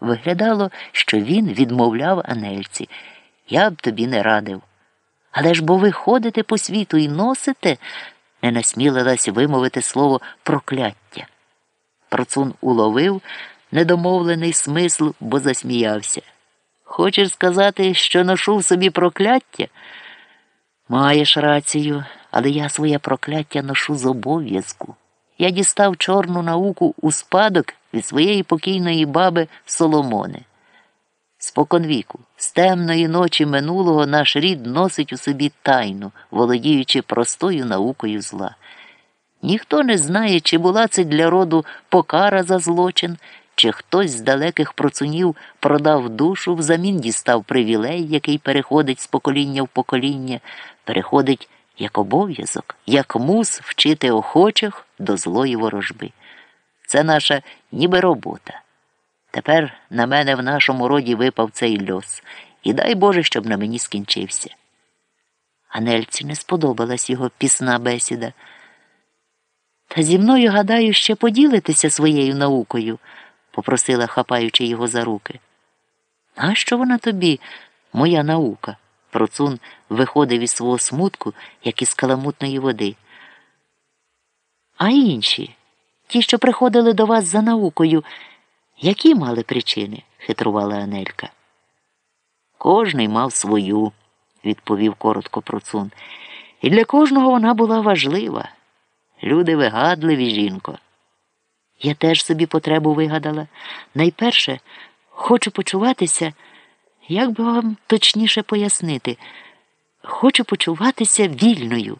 Виглядало, що він відмовляв Анельці. Я б тобі не радив. Але ж бо ви ходите по світу і носите, не насмілилась вимовити слово прокляття. Процун уловив недомовлений смисл, бо засміявся. Хочеш сказати, що ношу в собі прокляття? Маєш рацію, але я своє прокляття ношу з обов'язку. Я дістав чорну науку у спадок від своєї покійної баби Соломони. Споконвіку, з темної ночі минулого наш рід носить у собі тайну, володіючи простою наукою зла. Ніхто не знає, чи була це для роду покара за злочин, чи хтось з далеких процунів продав душу, взамін дістав привілей, який переходить з покоління в покоління, переходить як обов'язок, як мус вчити охочих до злої ворожби. Це наша ніби робота. Тепер на мене в нашому роді випав цей льос, і дай Боже, щоб на мені скінчився. Анельці не сподобалась його пісна бесіда. Та зі мною, гадаю, ще поділитися своєю наукою, попросила, хапаючи його за руки. Нащо вона тобі, моя наука? Процун виходив із свого смутку, як із каламутної води. А інші, ті, що приходили до вас за наукою, які мали причини? хитрувала Анелька. Кожний мав свою, відповів коротко процун. І для кожного вона була важлива. Люди вигадливі, жінко. Я теж собі потребу вигадала. Найперше хочу почуватися, як би вам точніше пояснити, хочу почуватися вільною.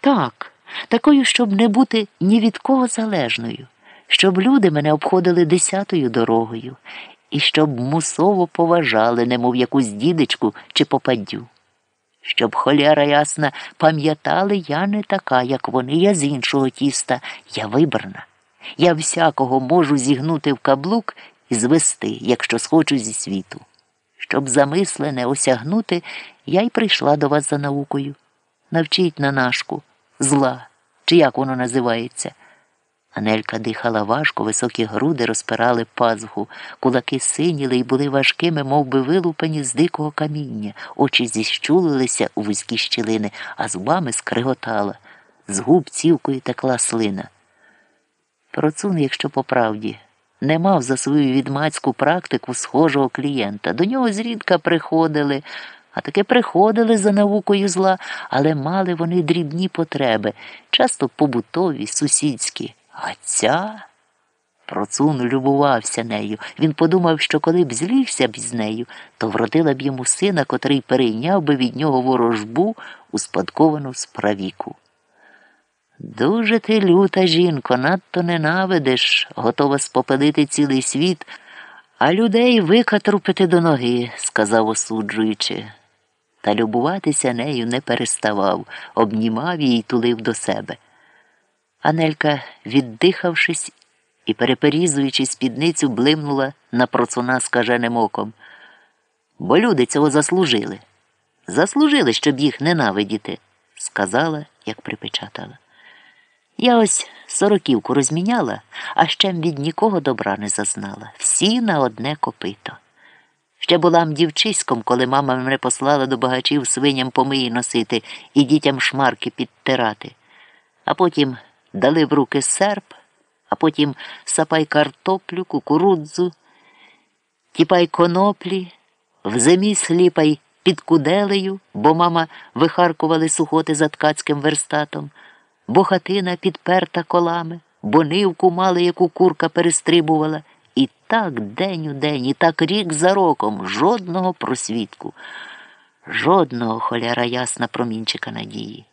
Так, такою, щоб не бути ні від кого залежною, щоб люди мене обходили десятою дорогою і щоб мусово поважали, немов якусь дідечку чи попаддю. Щоб холєра ясна пам'ятали, я не така, як вони, я з іншого тіста, я вибрана. Я всякого можу зігнути в каблук і звести, якщо схочу зі світу. Щоб замислене осягнути, я й прийшла до вас за наукою. Навчіть на нашку, зла, чи як воно називається. Анелька дихала важко, високі груди розпирали пазуху, кулаки синіли і були важкими, мов би вилупані з дикого каміння, очі зіщулилися у вузькі щілини, а зубами скриготала. З губ цівкою текла слина. Процун, якщо по правді, не мав за свою відмацьку практику схожого клієнта. До нього зрідка приходили, а таки приходили за наукою зла, але мали вони дрібні потреби, часто побутові, сусідські. А ця процун любувався нею. Він подумав, що коли б злівся б з нею, то вродила б йому сина, котрий перейняв би від нього ворожбу, успадковану з правіку. Дуже ти люта, жінко, надто ненавидиш, готова спопелити цілий світ, а людей викатрупити до ноги, сказав осуджуючи. Та любуватися нею не переставав, обнімав її й тулив до себе. Анелька, віддихавшись і переперізуючи спідницю, блимнула на процуна скаженим оком. Бо люди цього заслужили. Заслужили, щоб їх ненавидіти, сказала, як припечатала. Я ось сороківку розміняла, а ще від нікого добра не зазнала. Всі на одне копито. Ще була м дівчиськом, коли мама мене послала до багачів свиням помиї носити і дітям шмарки підтирати, а потім дали в руки серп, а потім сапай картоплю, кукурудзу, тіпай коноплі, в зимі сліпай під куделею, бо мама вихаркували сухоти за ткацьким верстатом, бо хатина підперта колами, бо нивку мали, яку курка перестрибувала. Так день у день, і так рік за роком, жодного просвідку, жодного холяра ясна промінчика надії.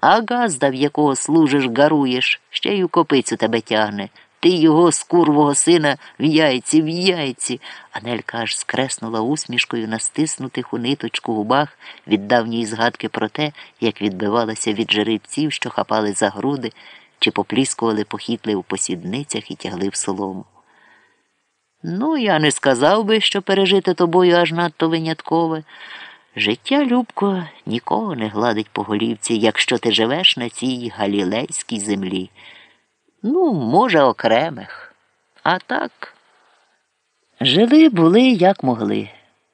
А газда, в якого служиш, гаруєш, ще й у копицю тебе тягне. Ти його скурвого сина в яйці, в яйці. Анелька аж скреснула усмішкою на стиснутих у ниточку губах від давньої згадки про те, як відбивалася від жеребців, що хапали за груди, чи попліскували похитливо по сідницях і тягли в солому. Ну, я не сказав би, що пережити тобою аж надто виняткове. Життя, Любко, нікого не гладить по голівці, якщо ти живеш на цій галілейській землі. Ну, може, окремих. А так. Жили були, як могли.